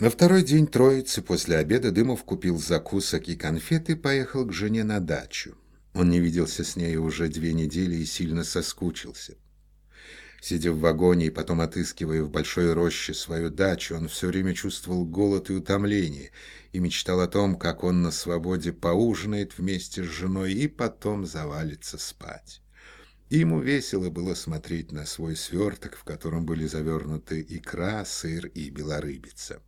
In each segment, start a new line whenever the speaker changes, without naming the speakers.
На второй день Троицы после обеда Дымов купил закусок и конфеты и поехал к жене на дачу. Он не виделся с ней уже две недели и сильно соскучился. Сидя в вагоне и потом отыскивая в большой роще свою дачу, он все время чувствовал голод и утомление и мечтал о том, как он на свободе поужинает вместе с женой и потом завалится спать. Ему весело было смотреть на свой сверток, в котором были завернуты икра, сыр и белорыбица.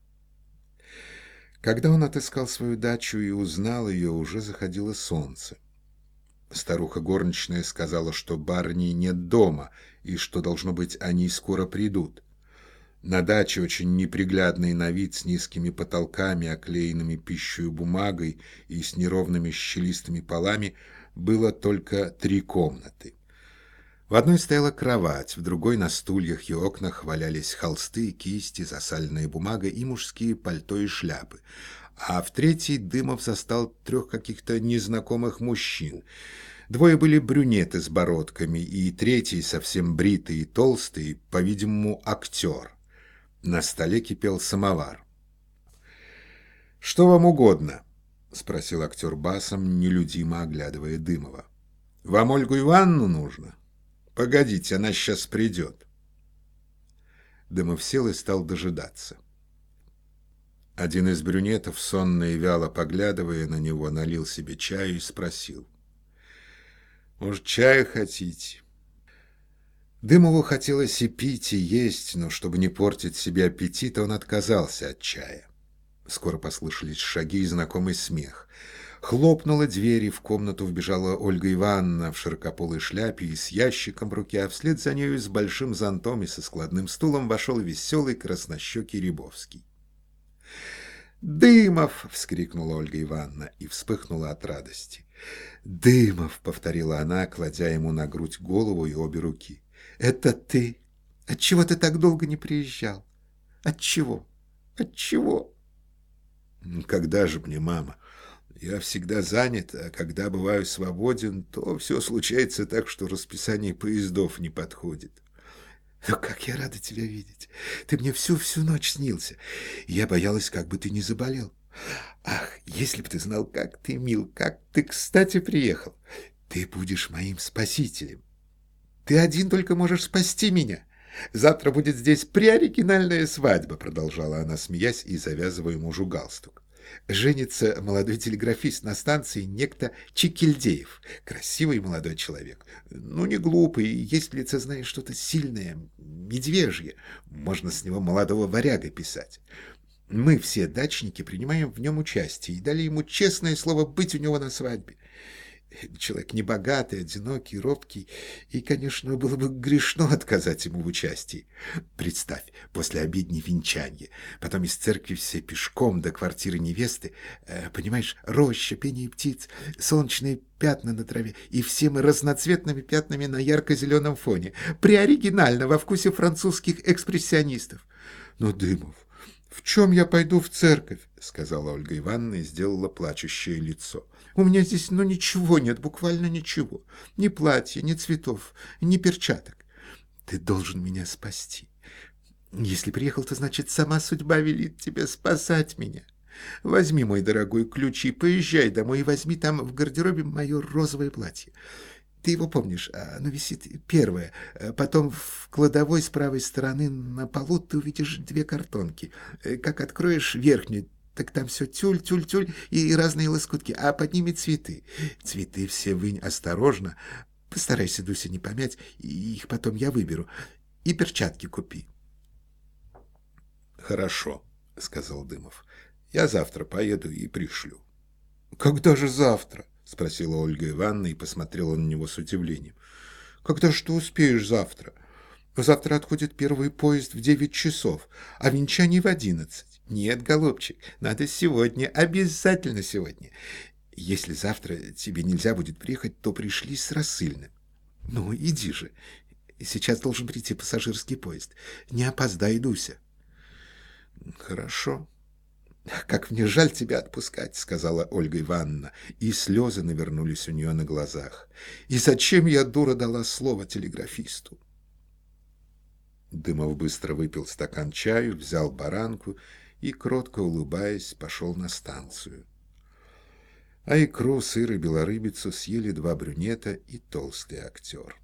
Когда он отыскал свою дачу и узнал ее, уже заходило солнце. Старуха горничная сказала, что барни нет дома и что, должно быть, они скоро придут. На даче, очень неприглядный на вид, с низкими потолками, оклеенными пищей бумагой и с неровными щелистыми полами, было только три комнаты. В одной стояла кровать, в другой на стульях и окнах валялись холсты, кисти, засаленная бумага и мужские пальто и шляпы, а в третьей Дымов застал трех каких-то незнакомых мужчин. Двое были брюнеты с бородками, и третий, совсем бритый и толстый, по-видимому, актер. На столе кипел самовар. «Что вам угодно?» — спросил актер басом, нелюдимо оглядывая Дымова. «Вам Ольгу Ивановну нужно? Погодите, она сейчас придет». Дымов сел и стал дожидаться. Один из брюнетов, сонно и вяло поглядывая на него, налил себе чаю и спросил. «Может, чаю хотите?» Дымову хотелось и пить, и есть, но чтобы не портить себе аппетит, он отказался от чая. Скоро послышались шаги и знакомый смех. Хлопнула дверь, и в комнату вбежала Ольга Ивановна в широкополой шляпе и с ящиком в руке, а вслед за нею с большим зонтом и со складным стулом вошел веселый краснощекий Рябовский. «Дымов!» — вскрикнула Ольга Ивановна и вспыхнула от радости. «Дымов!» — повторила она, кладя ему на грудь голову и обе руки. «Это ты! Отчего ты так долго не приезжал? Отчего? Отчего?» «Когда же мне, мама? Я всегда занят, а когда бываю свободен, то все случается так, что расписание поездов не подходит». Но как я рада тебя видеть. Ты мне всю-всю ночь снился. Я боялась, как бы ты не заболел. Ах, если бы ты знал, как ты мил, как ты кстати приехал. Ты будешь моим спасителем. Ты один только можешь спасти меня. Завтра будет здесь преоригинальная свадьба, продолжала она, смеясь и завязывая мужу галстук женится молодой телеграфист на станции, некто Чекильдеев. Красивый молодой человек. Ну, не глупый, есть в лице, знаешь, что-то сильное, медвежье. Можно с него молодого варяга писать. Мы все дачники принимаем в нем участие и дали ему честное слово быть у него на свадьбе. Человек небогатый, одинокий, робкий, и, конечно, было бы грешно отказать ему в участии. Представь, после обедни венчанье, потом из церкви все пешком до квартиры невесты, э, понимаешь, роща, пение птиц, солнечные пятна на траве, и все мы разноцветными пятнами на ярко-зеленом фоне, приоригинально, во вкусе французских экспрессионистов. Но, Дымов, в чем я пойду в церковь? — сказала Ольга Ивановна и сделала плачущее лицо. У меня здесь ну ничего нет, буквально ничего. Ни платья, ни цветов, ни перчаток. Ты должен меня спасти. Если приехал, то значит сама судьба велит тебе спасать меня. Возьми, мой дорогой, ключи, поезжай домой и возьми там в гардеробе мое розовое платье. Ты его помнишь, оно висит первое. Потом в кладовой с правой стороны на полу ты увидишь две картонки. Как откроешь верхнюю, так там все тюль, тюль, тюль и разные лоскутки, а под ними цветы. Цветы все вынь осторожно. Постарайся, Дуся, не помять, и их потом я выберу. И перчатки купи.
Хорошо, сказал Дымов. Я завтра поеду и пришлю.
Когда же завтра? Спросила Ольга Ивановна и посмотрела на него с удивлением. Когда ты успеешь завтра? Завтра отходит первый поезд в девять часов, а венчание в одиннадцать. Нет, голубчик, надо сегодня, обязательно сегодня. Если завтра тебе нельзя будет приехать, то пришли с рассыльным. Ну, иди же. Сейчас должен прийти пассажирский поезд. Не опоздай, Дуся.
Хорошо.
Как мне жаль тебя отпускать, сказала Ольга Ивановна, и слезы навернулись у нее на глазах. И зачем я, дура, дала слово телеграфисту? Дымов быстро выпил стакан чаю, взял баранку и, кротко улыбаясь, пошел на станцию. А икру, сыр и белорыбицу съели два брюнета и толстый актер.